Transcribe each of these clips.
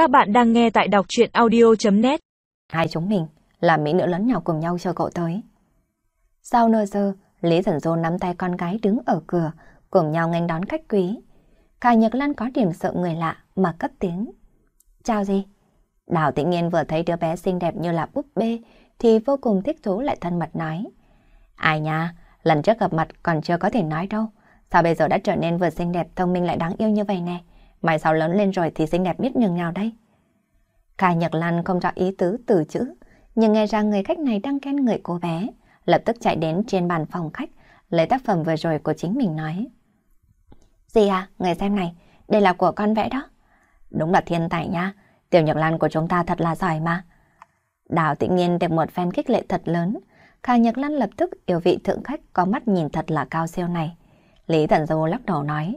Các bạn đang nghe tại đọc chuyện audio.net Hai chúng mình là mỹ nữ lớn nhỏ cùng nhau chờ cậu tới. Sau nửa giờ, Lý Thần Dô nắm tay con gái đứng ở cửa, cùng nhau nghênh đón khách quý. Cả Nhật Lan có điểm sợ người lạ mà cất tiếng. Chào gì? Đào Tĩnh Nhiên vừa thấy đứa bé xinh đẹp như là búp bê thì vô cùng thích thú lại thân mật nói. Ai nha, lần trước gặp mặt còn chưa có thể nói đâu. Sao bây giờ đã trở nên vừa xinh đẹp thông minh lại đáng yêu như vậy nè? Mai sau lớn lên rồi thì xinh đẹp biết nhường nào đây? Cả Nhật Lan không rõ ý tứ từ chữ, nhưng nghe ra người khách này đang khen người cô bé, lập tức chạy đến trên bàn phòng khách, lấy tác phẩm vừa rồi của chính mình nói. Gì à, người xem này, đây là của con vẽ đó. Đúng là thiên tài nha, tiểu Nhật Lan của chúng ta thật là giỏi mà. Đào tự nhiên được một fan kích lệ thật lớn, Kha Nhật Lan lập tức yêu vị thượng khách có mắt nhìn thật là cao siêu này. Lý Thần Dô lắc đầu nói.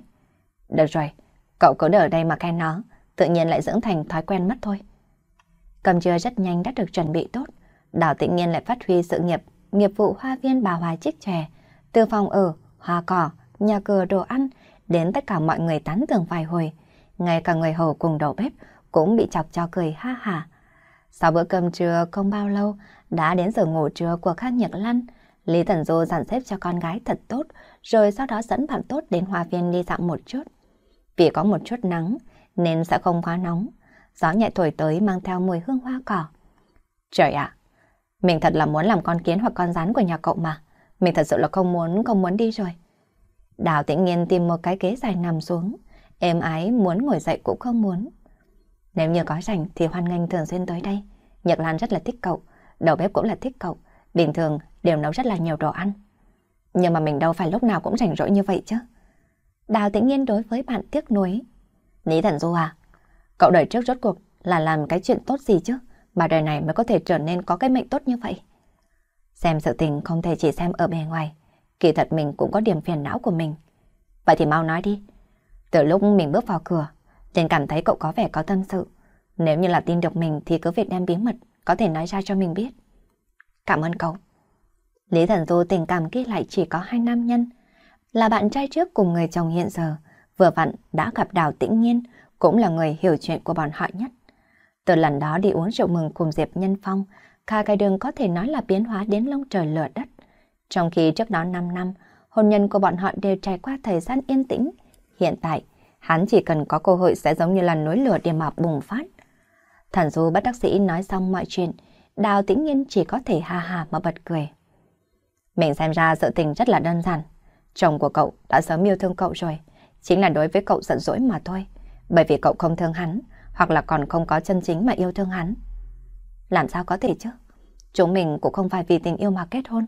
Được rồi, cậu cứ ở đây mà khen nó, tự nhiên lại dưỡng thành thói quen mất thôi. Cầm trưa rất nhanh đã được chuẩn bị tốt. Đào tĩnh nhiên lại phát huy sự nghiệp, nghiệp vụ hoa viên bà Hoài chiếc chè, từ phòng ở, hoa cỏ, nhà cửa đồ ăn, đến tất cả mọi người tán tưởng vài hồi. Ngay cả người hầu cùng đầu bếp cũng bị chọc cho cười ha hà. Sau bữa cơm trưa không bao lâu, đã đến giờ ngủ trưa của Khang Nhật Lan. Lý Thần Du dàn xếp cho con gái thật tốt, rồi sau đó dẫn bạn tốt đến hoa viên đi dạo một chút. Vì có một chút nắng, nên sẽ không quá nóng. Gió nhẹ thổi tới mang theo mùi hương hoa cỏ. Trời ạ, mình thật là muốn làm con kiến hoặc con rắn của nhà cậu mà. Mình thật sự là không muốn, không muốn đi rồi. Đào tĩnh nhiên tìm một cái ghế dài nằm xuống. Em ái muốn ngồi dậy cũng không muốn. Nếu như có rảnh thì hoan nghênh thường xuyên tới đây. Nhật Lan rất là thích cậu, đầu bếp cũng là thích cậu. Bình thường đều nấu rất là nhiều đồ ăn. Nhưng mà mình đâu phải lúc nào cũng rảnh rỗi như vậy chứ. Đào tĩnh nhiên đối với bạn tiếc nuối. Lý Thần Du à, cậu đời trước rốt cuộc là làm cái chuyện tốt gì chứ, mà đời này mới có thể trở nên có cái mệnh tốt như vậy. Xem sự tình không thể chỉ xem ở bề ngoài, kỳ thật mình cũng có điểm phiền não của mình. Vậy thì mau nói đi. Từ lúc mình bước vào cửa, liền cảm thấy cậu có vẻ có tâm sự. Nếu như là tin được mình thì cứ việc đem bí mật, có thể nói ra cho mình biết. Cảm ơn cậu. Lý Thần Du tình cảm ghi lại chỉ có hai nam nhân, là bạn trai trước cùng người chồng hiện giờ, vừa vặn đã gặp Đào Tĩnh Nhiên, cũng là người hiểu chuyện của bọn họ nhất. Từ lần đó đi uống rượu mừng cùng Diệp Nhân Phong, Kha Cái Đường có thể nói là biến hóa đến lông trời lửa đất. Trong khi trước đó 5 năm, hôn nhân của bọn họ đều trải qua thời gian yên tĩnh. Hiện tại, hắn chỉ cần có cơ hội sẽ giống như là núi lửa để mà bùng phát. Thần Du bất đắc sĩ nói xong mọi chuyện, Đào Tĩnh Nhiên chỉ có thể ha ha mà bật cười. Mình xem ra sự tình rất là đơn giản. Chồng của cậu đã sớm yêu thương cậu rồi, chính là đối với cậu giận dỗi mà thôi. Bởi vì cậu không thương hắn, hoặc là còn không có chân chính mà yêu thương hắn. Làm sao có thể chứ? Chúng mình cũng không phải vì tình yêu mà kết hôn.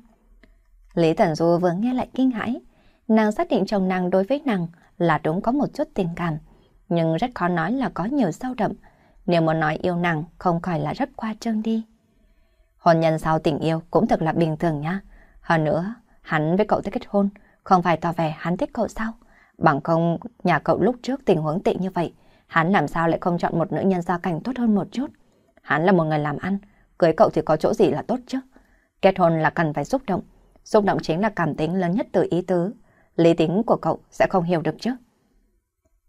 Lý Tần Du vừa nghe lại kinh hãi. Nàng xác định chồng nàng đối với nàng là đúng có một chút tình cảm, nhưng rất khó nói là có nhiều sâu đậm. Nếu muốn nói yêu nàng không khỏi là rất qua trương đi. Hôn nhân sau tình yêu cũng thật là bình thường nha. Hơn nữa, hắn với cậu tới kết hôn, không phải tỏ vẻ hắn thích cậu sao? Bằng không, nhà cậu lúc trước tình huống tệ như vậy, hắn làm sao lại không chọn một nữ nhân gia cảnh tốt hơn một chút? Hắn là một người làm ăn, cưới cậu thì có chỗ gì là tốt chứ? Kết hôn là cần phải xúc động, xúc động chính là cảm tính lớn nhất từ ý tứ. Lý tính của cậu sẽ không hiểu được chứ?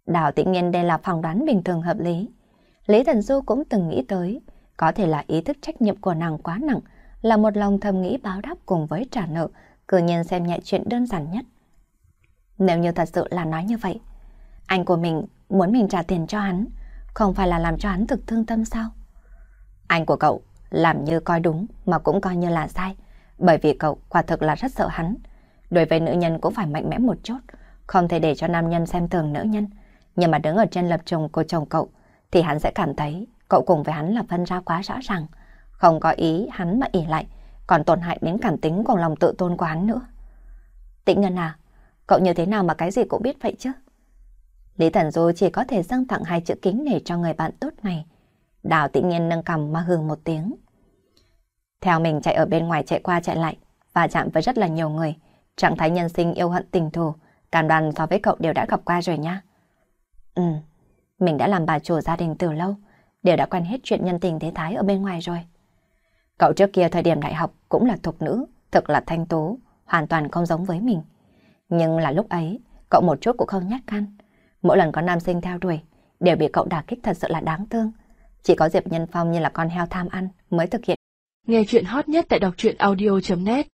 Đào tĩnh nhiên đây là phỏng đoán bình thường hợp lý. Lý Thần Du cũng từng nghĩ tới, có thể là ý thức trách nhiệm của nàng quá nặng, là một lòng thầm nghĩ báo đáp cùng với trả nợ, cư nhiên xem nhẹ chuyện đơn giản nhất. Nếu như thật sự là nói như vậy, anh của mình muốn mình trả tiền cho hắn, không phải là làm cho hắn thực thương tâm sao? Anh của cậu làm như coi đúng mà cũng coi như là sai, bởi vì cậu quả thực là rất sợ hắn. Đối với nữ nhân cũng phải mạnh mẽ một chút, không thể để cho nam nhân xem thường nữ nhân. Nhưng mà đứng ở trên lập trường của chồng cậu, thì hắn sẽ cảm thấy cậu cùng với hắn là phân ra quá rõ ràng. Không có ý hắn mà ỉ lại, còn tổn hại đến cảm tính cùng lòng tự tôn của hắn nữa. Tĩnh Ngân à, cậu như thế nào mà cái gì cũng biết vậy chứ? Lý Thần Du chỉ có thể dâng tặng hai chữ kính để cho người bạn tốt này. Đào tĩnh nhiên nâng cầm mà hương một tiếng. Theo mình chạy ở bên ngoài chạy qua chạy lại và chạm với rất là nhiều người. Trạng thái nhân sinh yêu hận tình thù, cảm đoàn so với cậu đều đã gặp qua rồi nha. Ừ, mình đã làm bà chủ gia đình từ lâu, đều đã quen hết chuyện nhân tình thế thái ở bên ngoài rồi. Cậu trước kia thời điểm đại học cũng là thục nữ, thực là thanh tố, hoàn toàn không giống với mình. Nhưng là lúc ấy, cậu một chút cũng không nhát gan. Mỗi lần có nam sinh theo đuổi, đều bị cậu đả kích thật sự là đáng thương. Chỉ có Diệp Nhân Phong như là con heo tham ăn mới thực hiện. Nghe chuyện hot nhất tại đọc truyện audio.net